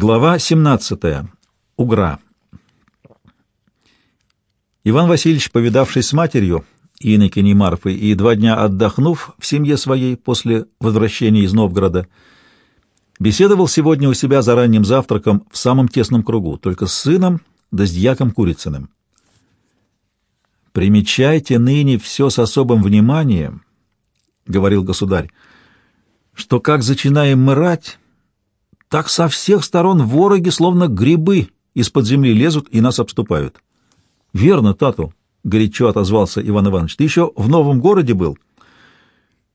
Глава 17. Угра. Иван Васильевич, повидавшись с матерью, Иннокеней Марфой, и два дня отдохнув в семье своей после возвращения из Новгорода, беседовал сегодня у себя за ранним завтраком в самом тесном кругу, только с сыном да с дьяком Курицыным. «Примечайте ныне все с особым вниманием», — говорил государь, — «что как зачинаем мы рать, так со всех сторон вороги, словно грибы, из-под земли лезут и нас обступают. — Верно, Тату, — горячо отозвался Иван Иванович, — ты еще в новом городе был?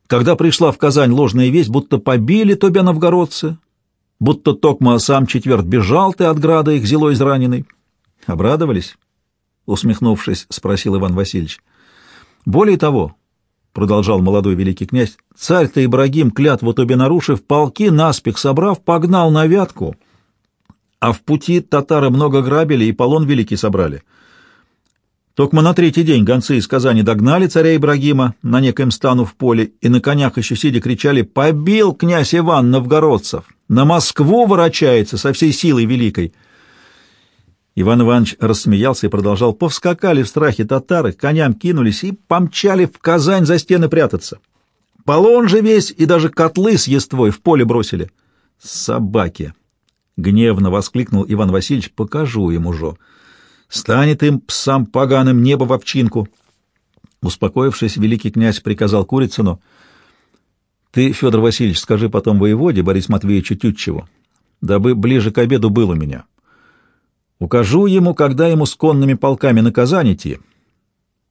Когда пришла в Казань ложная весть, будто побили тебя новгородцы, будто Токма сам четверт бежал ты от града их зело израненный. — Обрадовались? — усмехнувшись, спросил Иван Васильевич. — Более того, — продолжал молодой великий князь, — царь-то Ибрагим, клятву тебе нарушив, полки наспех собрав, погнал на Вятку, а в пути татары много грабили и полон великий собрали. Только на третий день гонцы из Казани догнали царя Ибрагима на некоем стану в поле и на конях еще сидя кричали «Побил князь Иван новгородцев! На Москву ворочается со всей силой великой!» Иван Иванович рассмеялся и продолжал. Повскакали в страхе татары, коням кинулись и помчали в Казань за стены прятаться. Полон же весь и даже котлы с ествой в поле бросили. Собаки! — гневно воскликнул Иван Васильевич. — Покажу ему жо. Станет им псам поганым небо в овчинку. Успокоившись, великий князь приказал Курицыну. — Ты, Федор Васильевич, скажи потом воеводе Борис Матвеевичу Тютчеву, дабы ближе к обеду был у меня. — Укажу ему, когда ему с конными полками на Казань идти,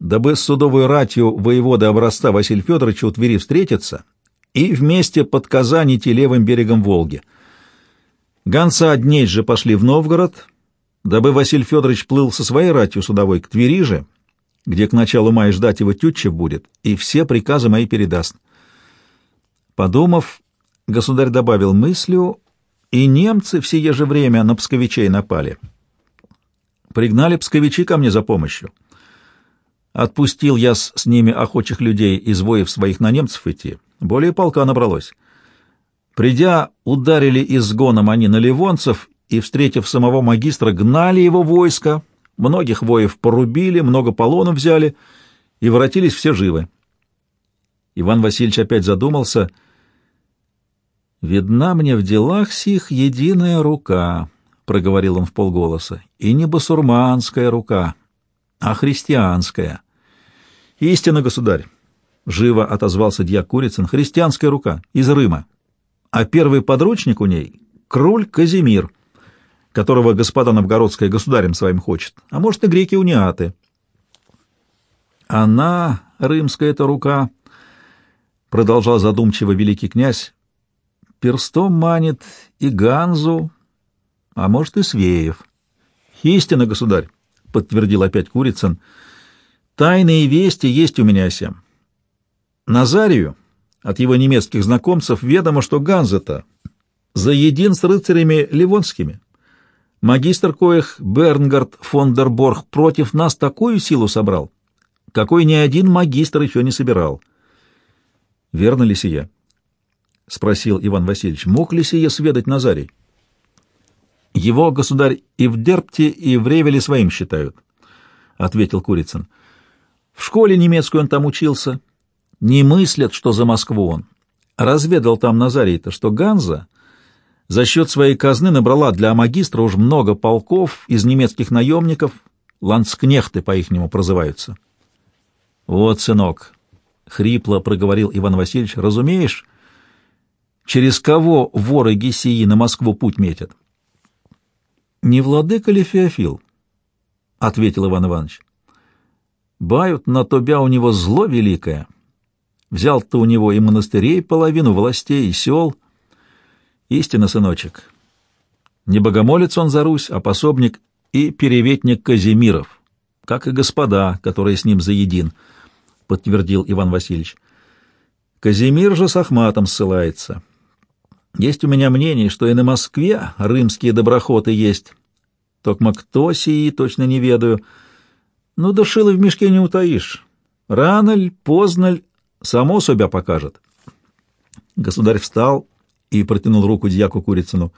дабы с судовой ратью воевода образца Василия Федоровича у Твери встретиться и вместе под Казань идти левым берегом Волги. Гонца дней же пошли в Новгород, дабы Василий Федорович плыл со своей ратью судовой к Твери же, где к началу мая ждать его Тютчев будет, и все приказы мои передаст. Подумав, государь добавил мыслью, и немцы в сие же время на псковичей напали. Пригнали псковичи ко мне за помощью. Отпустил я с, с ними охочих людей, из воев своих на немцев идти. Более полка набралось. Придя, ударили изгоном они на ливонцев и, встретив самого магистра, гнали его войско. Многих воев порубили, много полонов взяли, и воротились все живы. Иван Васильевич опять задумался. «Видна мне в делах сих единая рука», — проговорил он в полголоса, — и не басурманская рука, а христианская. — Истинно, государь, — живо отозвался дьяк Курицын, — христианская рука, из Рыма. А первый подручник у ней — круль Казимир, которого господа новгородская государем своим хочет, а может и греки униаты. Она, рымская эта рука, — продолжал задумчиво великий князь, — перстом манит и Ганзу, а может и Свеев. Истинно, государь, — подтвердил опять Курицын, — тайные вести есть у меня сям. Назарию от его немецких знакомцев ведомо, что Ганзета заедин с рыцарями ливонскими. Магистр коих Бернгард фон дер Борг против нас такую силу собрал, какой ни один магистр еще не собирал. — Верно ли сие? — спросил Иван Васильевич. — Мог ли сие сведать Назарий? — его, государь, и в Дерпте, и в Ревеле своим считают, — ответил Курицын. В школе немецкой он там учился. Не мыслят, что за Москву он. Разведал там Назарий-то, что Ганза за счет своей казны набрала для магистра уж много полков из немецких наемников, ландскнехты по-ихнему прозываются. — Вот, сынок, — хрипло проговорил Иван Васильевич, — разумеешь, через кого воры Гесии на Москву путь метят? Не владыка ли Феофил? — ответил Иван Иванович. — Бают на тобя у него зло великое. Взял-то у него и монастырей половину, властей и сел. Истинно, сыночек. Не богомолец он за Русь, а пособник и переветник Казимиров, как и господа, которые с ним заедин, — подтвердил Иван Васильевич. Казимир же с Ахматом ссылается. — есть у меня мнение, что и на Москве рымские доброхоты есть. Токма кто сии, точно не ведаю. Ну, да шило в мешке не утаишь. Рано ль, поздно ль, само себя покажет. Государь встал и протянул руку дьяку Курицыну.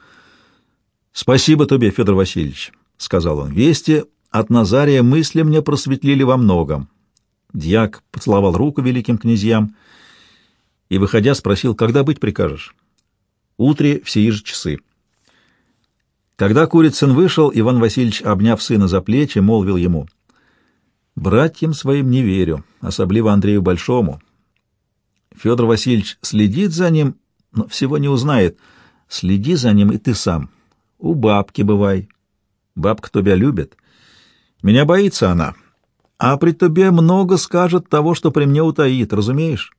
Спасибо тебе, Федор Васильевич, — сказал он. Вести от Назария мысли мне просветлили во многом. Дьяк поцеловал руку великим князьям и, выходя, спросил, когда быть прикажешь? Утре в сии же часы. Когда Курицын вышел, Иван Васильевич, обняв сына за плечи, молвил ему, «Братьям своим не верю, особливо Андрею Большому. Федор Васильевич следит за ним, но всего не узнает. Следи за ним и ты сам. У бабки бывай. Бабка тебя любит. Меня боится она, а при тебе много скажет того, что при мне утаит, разумеешь?»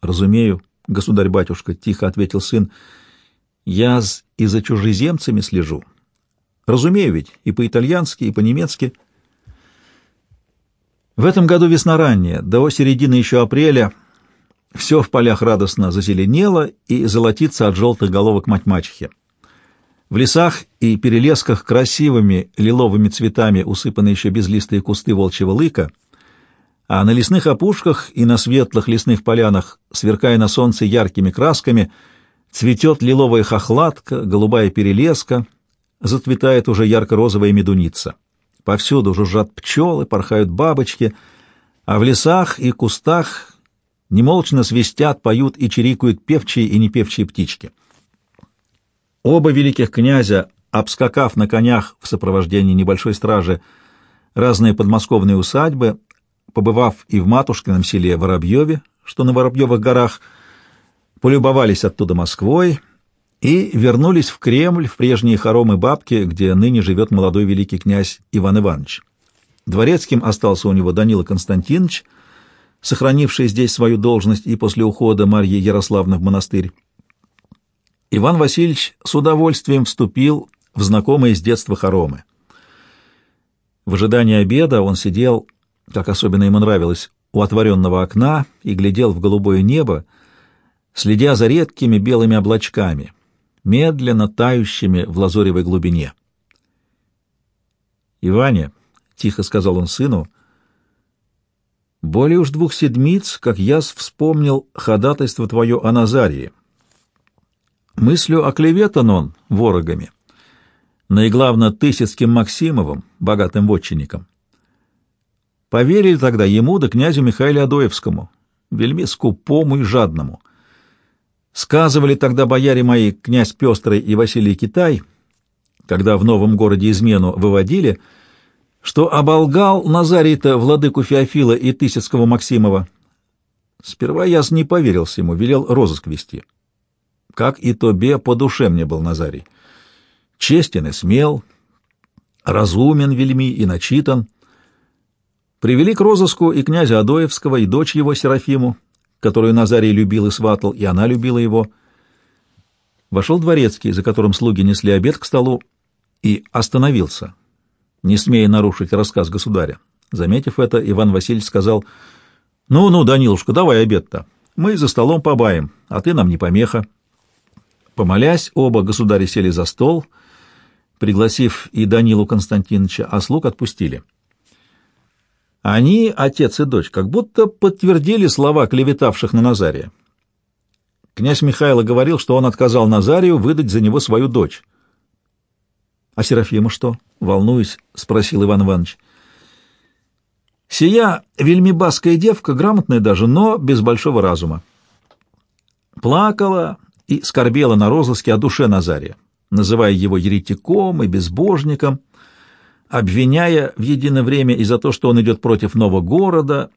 «Разумею, государь-батюшка», — тихо ответил сын, — я и за чужеземцами слежу. Разумею ведь и по-итальянски, и по-немецки. В этом году весна ранняя, до середины еще апреля все в полях радостно зазеленело и золотится от желтых головок мать-мачехи. В лесах и перелесках красивыми лиловыми цветами усыпаны еще безлистые кусты волчьего лыка, а на лесных опушках и на светлых лесных полянах, сверкая на солнце яркими красками, — Цветет лиловая хохлатка, голубая перелеска, зацветает уже ярко-розовая медуница. Повсюду жужжат пчелы, порхают бабочки, а в лесах и кустах немолчно свистят, поют и чирикают певчие и непевчие птички. Оба великих князя, обскакав на конях в сопровождении небольшой стражи разные подмосковные усадьбы, побывав и в матушкином селе Воробьеве, что на Воробьевых горах, полюбовались оттуда Москвой и вернулись в Кремль, в прежние хоромы бабки, где ныне живет молодой великий князь Иван Иванович. Дворецким остался у него Данила Константинович, сохранивший здесь свою должность и после ухода Марьи Ярославны в монастырь. Иван Васильевич с удовольствием вступил в знакомые с детства хоромы. В ожидании обеда он сидел, как особенно ему нравилось, у отворенного окна и глядел в голубое небо, следя за редкими белыми облачками, медленно тающими в лазоревой глубине. «Иване», — тихо сказал он сыну, — «более уж двух седмиц, как я вспомнил ходатайство твое о Назарии. Мыслю оклеветан он ворогами, наиглавно Тысяцким Максимовым, богатым вотчинником. Поверили тогда ему да князю Михаилу Адоевскому, вельми скупому и жадному — Сказывали тогда бояре мои, князь Пестрый и Василий Китай, когда в новом городе измену выводили, что оболгал Назарий-то владыку Феофила и Тысяцкого Максимова. Сперва я не поверил ему, велел розыск вести. Как и тобе по душе мне был Назарий. Честен и смел, разумен вельми и начитан. Привели к розыску и князя Адоевского, и дочь его Серафиму, которую Назарий любил и сватал, и она любила его. Вошел дворецкий, за которым слуги несли обед к столу, и остановился, не смея нарушить рассказ государя. Заметив это, Иван Васильевич сказал, «Ну-ну, Данилушка, давай обед-то. Мы за столом побаем, а ты нам не помеха». Помолясь, оба государя сели за стол, пригласив и Данилу Константиновича, а слуг отпустили. Они, отец и дочь, как будто подтвердили слова клеветавших на Назария. Князь Михайло говорил, что он отказал Назарию выдать за него свою дочь. — А Серафима что? — волнуюсь, — спросил Иван Иванович. — Сия вельмибасская девка, грамотная даже, но без большого разума. Плакала и скорбела на розыске о душе Назария, называя его еретиком и безбожником — обвиняя в единое время и за то, что он идет против нового города,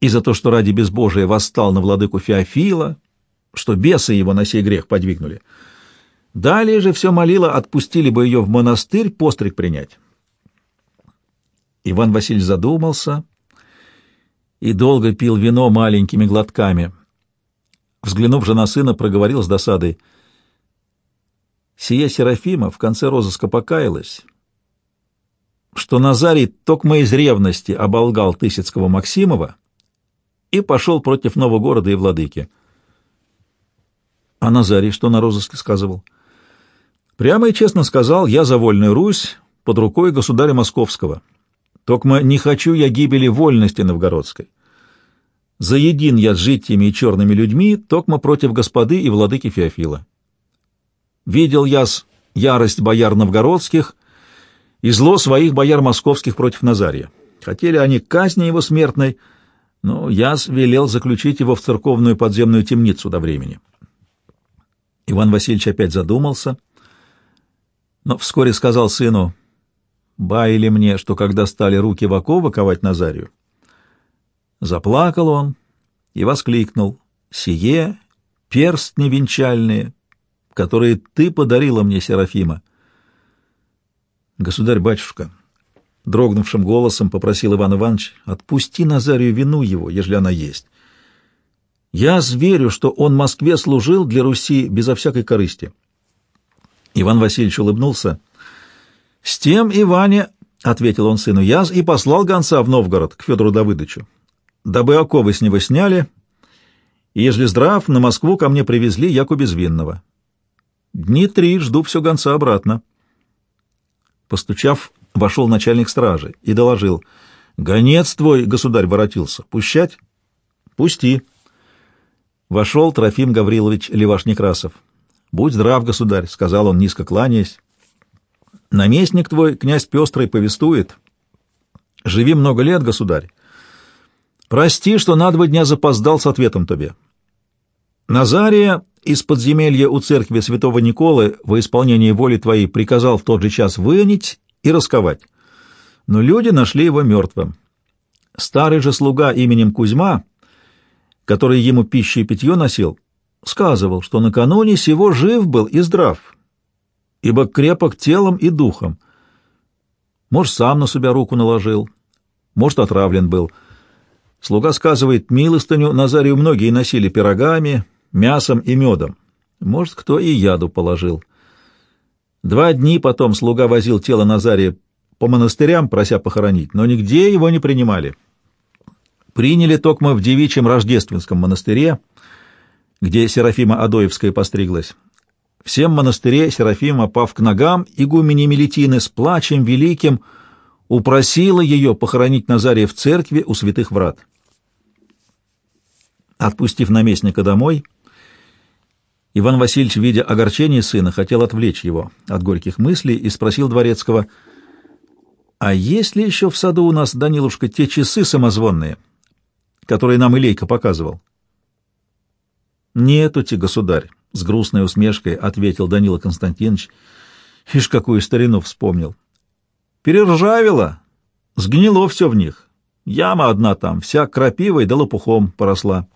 и за то, что ради безбожия восстал на владыку Феофила, что бесы его на сей грех подвигнули. Далее же все молило, отпустили бы ее в монастырь постриг принять. Иван Васильевич задумался и долго пил вино маленькими глотками. Взглянув же на сына, проговорил с досадой. Сия Серафима в конце розыска покаялась что Назарий токмо из ревности оболгал Тысяцкого Максимова и пошел против нового города и владыки. А Назарий что на розыске сказывал? Прямо и честно сказал, я за вольную Русь под рукой государя Московского. Токмо не хочу я гибели вольности новгородской. Заедин я с житиями и черными людьми, токмо против господы и владыки Феофила. Видел я с ярость бояр новгородских и зло своих бояр московских против Назария. Хотели они казни его смертной, но Яс велел заключить его в церковную подземную темницу до времени. Иван Васильевич опять задумался, но вскоре сказал сыну, «Баяли мне, что когда стали руки в оковы ковать Назарию». Заплакал он и воскликнул, «Сие перстни венчальные, которые ты подарила мне, Серафима». «Государь-батюшка», — дрогнувшим голосом попросил Иван Иванович, «отпусти Назарию вину его, ежели она есть». Я зверю, что он Москве служил для Руси безо всякой корысти. Иван Васильевич улыбнулся. «С тем, Иване, — ответил он сыну, — я и послал гонца в Новгород к Федору Давыдовичу, дабы оковы с него сняли, и, ежели здрав, на Москву ко мне привезли, яку безвинного. Дни три жду все гонца обратно». Постучав, вошел начальник стражи и доложил. «Гонец твой, государь, воротился. Пущать?» «Пусти». Вошел Трофим Гаврилович Леваш-Некрасов. «Будь здрав, государь», — сказал он, низко кланяясь. «Наместник твой, князь Пестрый, повествует. Живи много лет, государь. Прости, что на два дня запоздал с ответом тебе. Назария из подземелья у церкви святого Николы во исполнении воли твоей приказал в тот же час вынить и расковать. Но люди нашли его мертвым. Старый же слуга именем Кузьма который ему пищу и питье носил, сказывал, что накануне сего жив был и здрав, ибо крепок телом и духом. Может, сам на себя руку наложил, может, отравлен был. Слуга сказывает, милостыню Назарию многие носили пирогами, мясом и медом. Может, кто и яду положил. Два дни потом слуга возил тело Назария по монастырям, прося похоронить, но нигде его не принимали. Приняли Токма в девичьем рождественском монастыре, где Серафима Адоевская постриглась. Всем монастыре Серафима, пав к ногам игумени Мелитины, с плачем великим упросила ее похоронить Назария в церкви у святых врат. Отпустив наместника домой, Иван Васильевич, видя огорчение сына, хотел отвлечь его от горьких мыслей и спросил дворецкого, «А есть ли еще в саду у нас, Данилушка, те часы самозвонные?» который нам Илейка показывал. «Нету-те, государь», — с грустной усмешкой ответил Данила Константинович. Ишь, какую старину вспомнил. «Перержавило, сгнило все в них. Яма одна там, вся крапивой да лопухом поросла».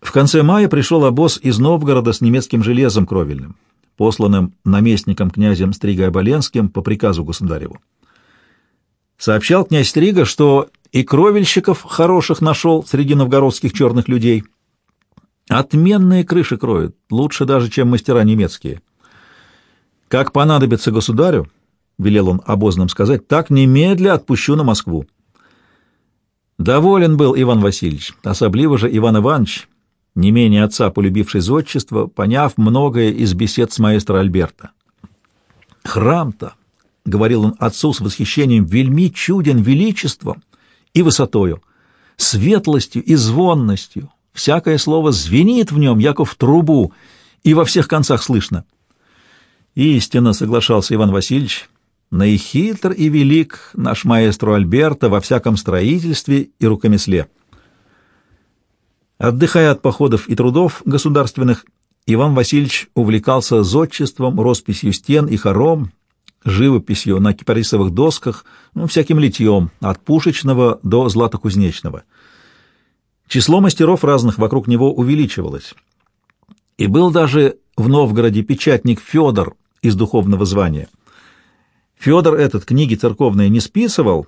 В конце мая пришел обоз из Новгорода с немецким железом кровельным, посланным наместником князем Стригой-Оболенским по приказу государеву. Сообщал князь Стрига, что и кровельщиков хороших нашел среди новгородских черных людей. Отменные крыши кроют, лучше даже, чем мастера немецкие. Как понадобится государю, — велел он обозным сказать, — так немедля отпущу на Москву. Доволен был Иван Васильевич, особливо же Иван Иванович, не менее отца, полюбивший зодчество, поняв многое из бесед с маэстро Альберта. «Храм-то», — говорил он отцу с восхищением, — «вельми чуден величеством» и высотою, светлостью и звонностью. Всякое слово звенит в нем, яко в трубу, и во всех концах слышно. Истинно соглашался Иван Васильевич, наихитр и велик наш маэстро Альберта во всяком строительстве и рукомесле. Отдыхая от походов и трудов государственных, Иван Васильевич увлекался зодчеством, росписью стен и хором, живописью на кипарисовых досках, ну, всяким литьем, от пушечного до златокузнечного. Число мастеров разных вокруг него увеличивалось. И был даже в Новгороде печатник Федор из духовного звания. Федор этот книги церковные не списывал,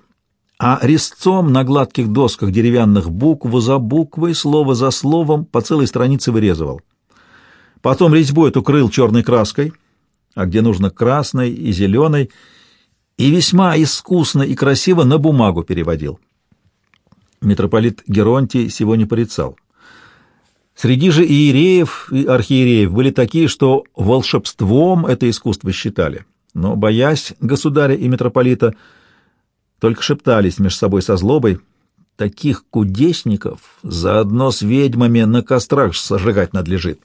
а резцом на гладких досках деревянных букву за буквой, слово за словом по целой странице вырезывал. Потом резьбу эту крыл черной краской — а где нужно красной и зеленой, и весьма искусно и красиво на бумагу переводил. Митрополит Геронтий сего не порицал. Среди же иереев и архиереев были такие, что волшебством это искусство считали, но, боясь государя и митрополита, только шептались между собой со злобой, таких кудесников заодно с ведьмами на кострах сожигать надлежит.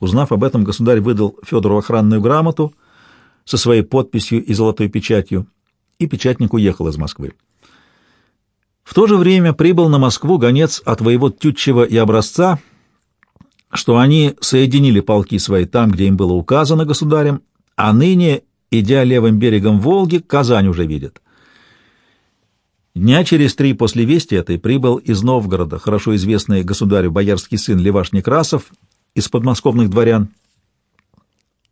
Узнав об этом, государь выдал Федору охранную грамоту со своей подписью и золотой печатью, и печатник уехал из Москвы. В то же время прибыл на Москву гонец от воевод Тютчева и Образца, что они соединили полки свои там, где им было указано государем, а ныне, идя левым берегом Волги, Казань уже видят. Дня через три после вести этой прибыл из Новгорода хорошо известный государю боярский сын Леваш Некрасов из подмосковных дворян.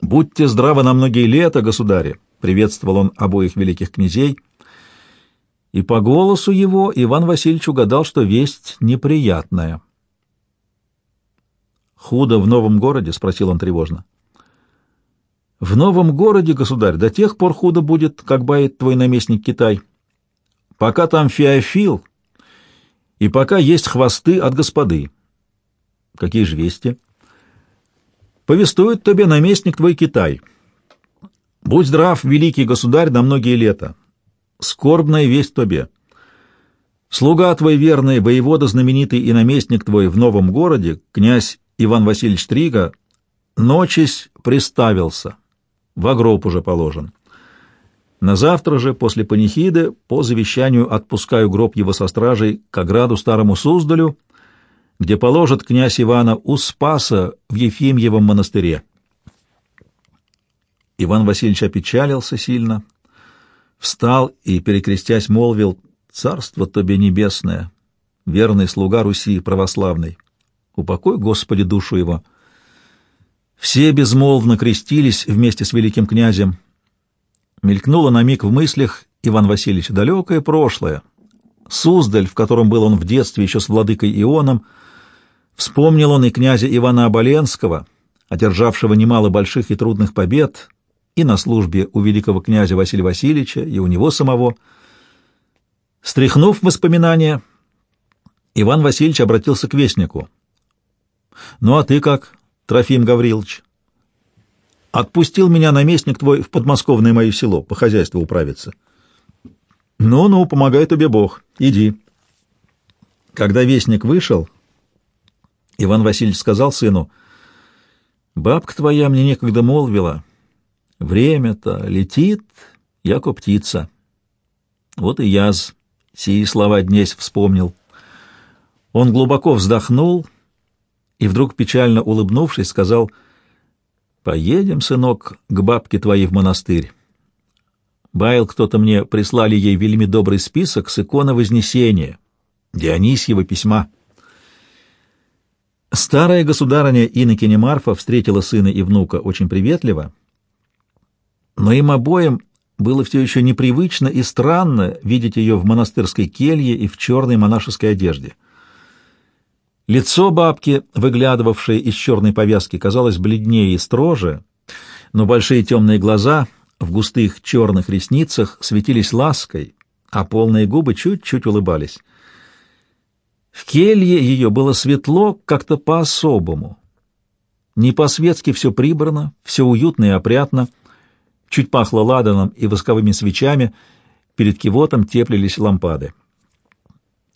«Будьте здравы на многие лета, государи!» — приветствовал он обоих великих князей. И по голосу его Иван Васильевич угадал, что весть неприятная. «Худо в новом городе?» — спросил он тревожно. «В новом городе, государь, до тех пор худо будет, как бает твой наместник Китай. Пока там Феофил, и пока есть хвосты от господы». «Какие же вести?» Повествует тебе наместник твой Китай. Будь здрав, великий государь, на многие лета. Скорбная весть тебе. Слуга твой верный, воевода знаменитый и наместник твой в новом городе, князь Иван Васильевич Трига, ночись приставился, в гроб уже положен. На завтра же, после панихиды, по завещанию отпускаю гроб его со стражей к ограду старому Суздалю — где положит князь Ивана у Спаса в Ефимьевом монастыре. Иван Васильевич опечалился сильно, встал и, перекрестясь, молвил «Царство тебе небесное, верный слуга Руси православный, упокой, Господи, душу его». Все безмолвно крестились вместе с великим князем. Мелькнуло на миг в мыслях Иван Васильевич далекое прошлое. Суздаль, в котором был он в детстве еще с владыкой Ионом, — Вспомнил он и князя Ивана Оболенского, одержавшего немало больших и трудных побед и на службе у великого князя Василия Васильевича, и у него самого. Стряхнув воспоминания, Иван Васильевич обратился к вестнику. «Ну а ты как, Трофим Гаврилович?» «Отпустил меня наместник твой в подмосковное мое село, по хозяйству управиться». «Ну-ну, помогай тебе Бог, иди». Когда вестник вышел, Иван Васильевич сказал сыну, «Бабка твоя мне некогда молвила, время-то летит, яко птица». Вот и я сии слова днесь вспомнил. Он глубоко вздохнул и вдруг, печально улыбнувшись, сказал, «Поедем, сынок, к бабке твоей в монастырь. Баял кто-то мне прислали ей вельми добрый список с иконы Вознесения, Дионисьева письма». Старая государыня Иннокене Марфа встретила сына и внука очень приветливо, но им обоим было все еще непривычно и странно видеть ее в монастырской келье и в черной монашеской одежде. Лицо бабки, выглядывавшее из черной повязки, казалось бледнее и строже, но большие темные глаза в густых черных ресницах светились лаской, а полные губы чуть-чуть улыбались. В келье ее было светло как-то по-особому. Не по-светски все прибрано, все уютно и опрятно. Чуть пахло ладаном и восковыми свечами, перед кивотом теплились лампады.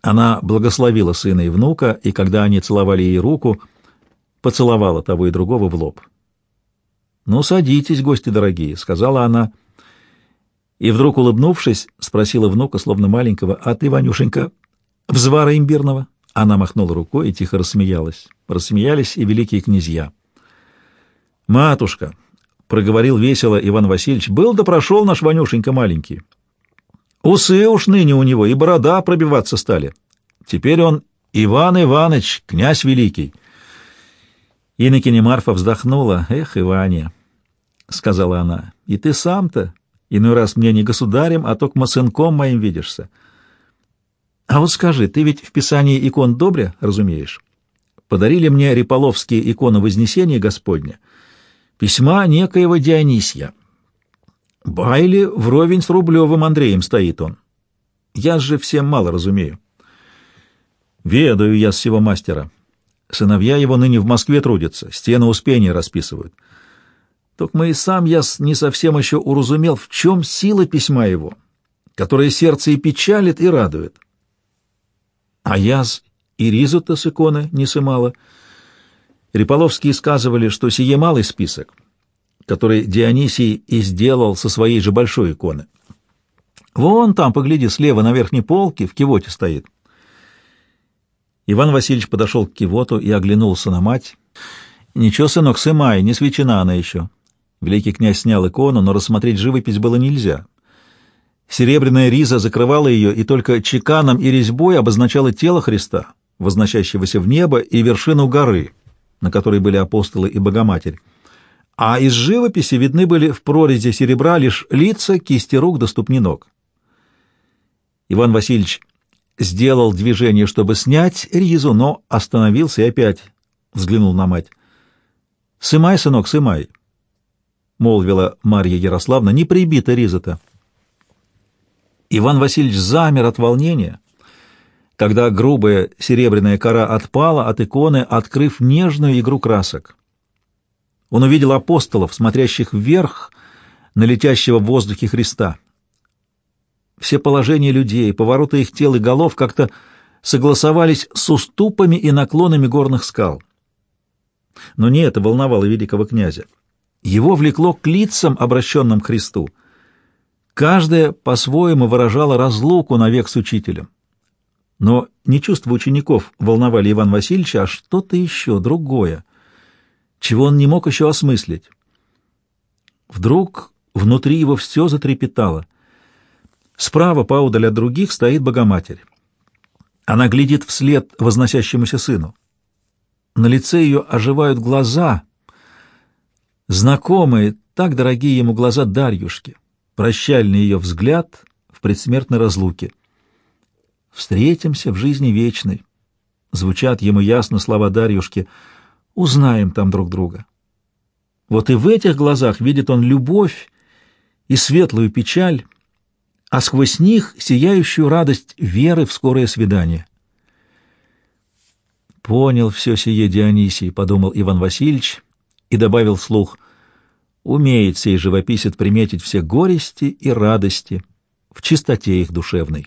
Она благословила сына и внука, и когда они целовали ей руку, поцеловала того и другого в лоб. «Ну, садитесь, гости дорогие», — сказала она, и вдруг, улыбнувшись, спросила внука, словно маленького, «А ты, Ванюшенька, взвара имбирного?» Она махнула рукой и тихо рассмеялась. Рассмеялись и великие князья. «Матушка!» — проговорил весело Иван Васильевич. «Был да прошел наш Ванюшенька маленький. Усы уж ныне у него, и борода пробиваться стали. Теперь он Иван Иваныч, князь великий». Иннокене Марфа вздохнула. «Эх, Иваня!» — сказала она. «И ты сам-то иной раз мне не государем, а только сынком моим видишься». А вот скажи, ты ведь в Писании икон добре разумеешь? Подарили мне Риполовские иконы Вознесения Господня, письма некоего Дионисия. Байли вровень с Рублевым Андреем стоит он. Я же всем мало разумею. Ведаю я с сего мастера. Сыновья его ныне в Москве трудятся, стены Успения расписывают. Только и сам я не совсем еще уразумел, в чем сила письма его, которое сердце и печалит, и радует. А яз и ризу-то с иконы не сымала. Риполовские сказывали, что сие малый список, который Дионисий и сделал со своей же большой иконы. Вон там, погляди, слева на верхней полке в кивоте стоит. Иван Васильевич подошел к кивоту и оглянулся на мать. «Ничего, сынок, сымай, не свечена она еще». Великий князь снял икону, но рассмотреть живопись было нельзя. Серебряная риза закрывала ее, и только чеканом и резьбой обозначала тело Христа, возносящегося в небо, и вершину горы, на которой были апостолы и Богоматерь. А из живописи видны были в прорези серебра лишь лица, кисти рук до ступни ног. Иван Васильевич сделал движение, чтобы снять ризу, но остановился и опять взглянул на мать. «Сымай, сынок, сымай!» — молвила Марья Ярославна. «Не прибита риза-то!» Иван Васильевич замер от волнения, когда грубая серебряная кора отпала от иконы, открыв нежную игру красок. Он увидел апостолов, смотрящих вверх на летящего в воздухе Христа. Все положения людей, повороты их тел и голов как-то согласовались с уступами и наклонами горных скал. Но не это волновало великого князя. Его влекло к лицам, обращенным к Христу — Каждая по-своему выражала разлуку навек с учителем. Но не чувства учеников волновали Иван Васильевича, а что-то еще, другое, чего он не мог еще осмыслить. Вдруг внутри его все затрепетало. Справа, поудаль от других, стоит Богоматерь. Она глядит вслед возносящемуся сыну. На лице ее оживают глаза, знакомые, так дорогие ему глаза Дарьюшки прощальный ее взгляд в предсмертной разлуке. «Встретимся в жизни вечной», — звучат ему ясно слова Дарьюшки, — «узнаем там друг друга». Вот и в этих глазах видит он любовь и светлую печаль, а сквозь них сияющую радость веры в скорое свидание. «Понял все сие Дионисий», — подумал Иван Васильевич и добавил вслух, Умеет сей живописец приметить все горести и радости в чистоте их душевной.